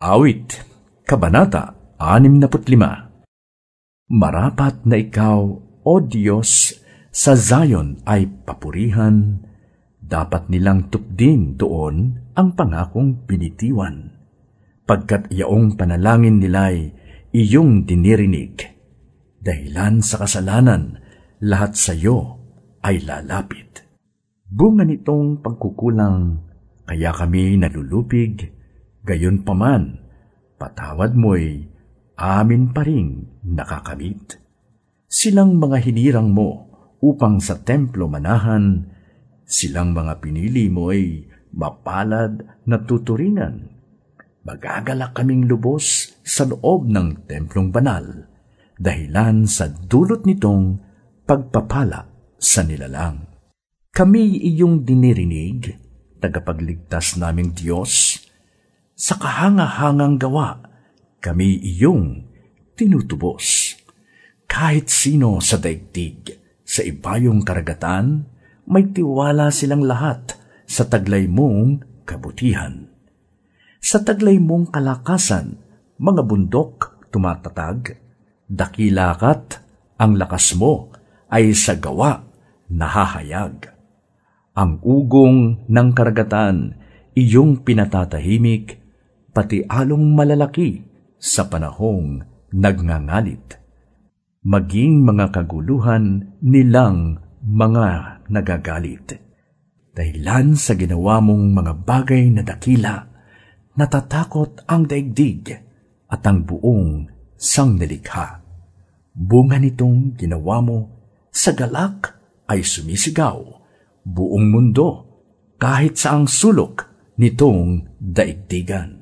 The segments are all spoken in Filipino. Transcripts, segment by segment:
Awit, Kabanata 65 Marapat na ikaw, O Diyos, sa Zion ay papurihan, dapat nilang tupdin doon ang pangakong binitiwan. Pagkat yaong panalangin nila'y iyong dinirinig. Dahilan sa kasalanan, lahat sa iyo ay lalapit. Bunga nitong pagkukulang, kaya kami nalulupig, Gayon paman, patawad mo'y amin pa rin nakakamit. Silang mga hinirang mo upang sa templo manahan, silang mga pinili mo'y mapalad na tuturingan. Magagalak kaming lubos sa loob ng templong banal, dahilan sa dulot nitong pagpapala sa nilalang. Kami iyong dinirinig, tagapagligtas naming Diyos, sa kahangahangang gawa, kami iyong tinutubos. Kahit sino sa daigdig, sa ibayong karagatan, may tiwala silang lahat sa taglay mong kabutihan. Sa taglay mong kalakasan, mga bundok tumatatag, dakilakat ang lakas mo ay sa gawa nahahayag. Ang ugong ng karagatan, iyong pinatatahimik, pati along malalaki sa panahong nagngangalit. Maging mga kaguluhan nilang mga nagagalit. Dahilan sa ginawa mong mga bagay na dakila, natatakot ang daigdig at ang buong sangnilikha. Bunga nitong ginawa mo sa galak ay sumisigaw, buong mundo, kahit sa ang sulok nitong daigdigan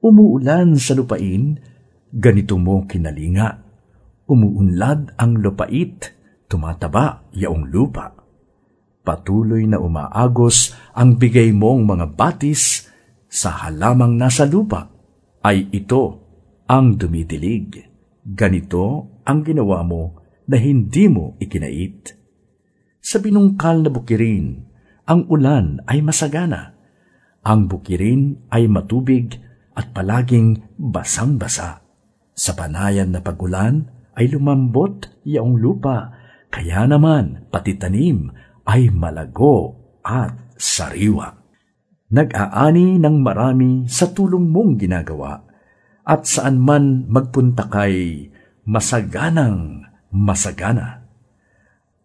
umuulan sa lupain, ganito mo kinalinga. Umuunlad ang lupait, tumataba yaong lupa. Patuloy na umaagos ang bigay mong mga batis sa halamang nasa lupa, ay ito ang dumidilig. Ganito ang ginawa mo na hindi mo ikinait. Sa binungkal na bukirin, ang ulan ay masagana. Ang bukirin ay matubig at palaging basang-basa. Sa panayan na pagulan ay lumambot yaong lupa, kaya naman pati tanim ay malago at sariwa. Nag-aani ng marami sa tulong mong ginagawa, at saan man magpunta kay masaganang masagana.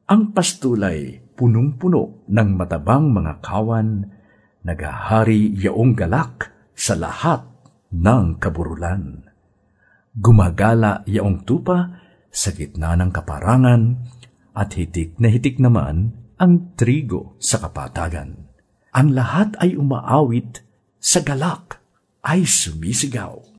Ang pastulay punong-puno ng matabang mga kawan, nagahari yaong galak sa lahat ng kaburulan. Gumagala yaong tupa sa gitna ng kaparangan at hitik na hitik naman ang trigo sa kapatagan. Ang lahat ay umaawit sa galak ay sumisigaw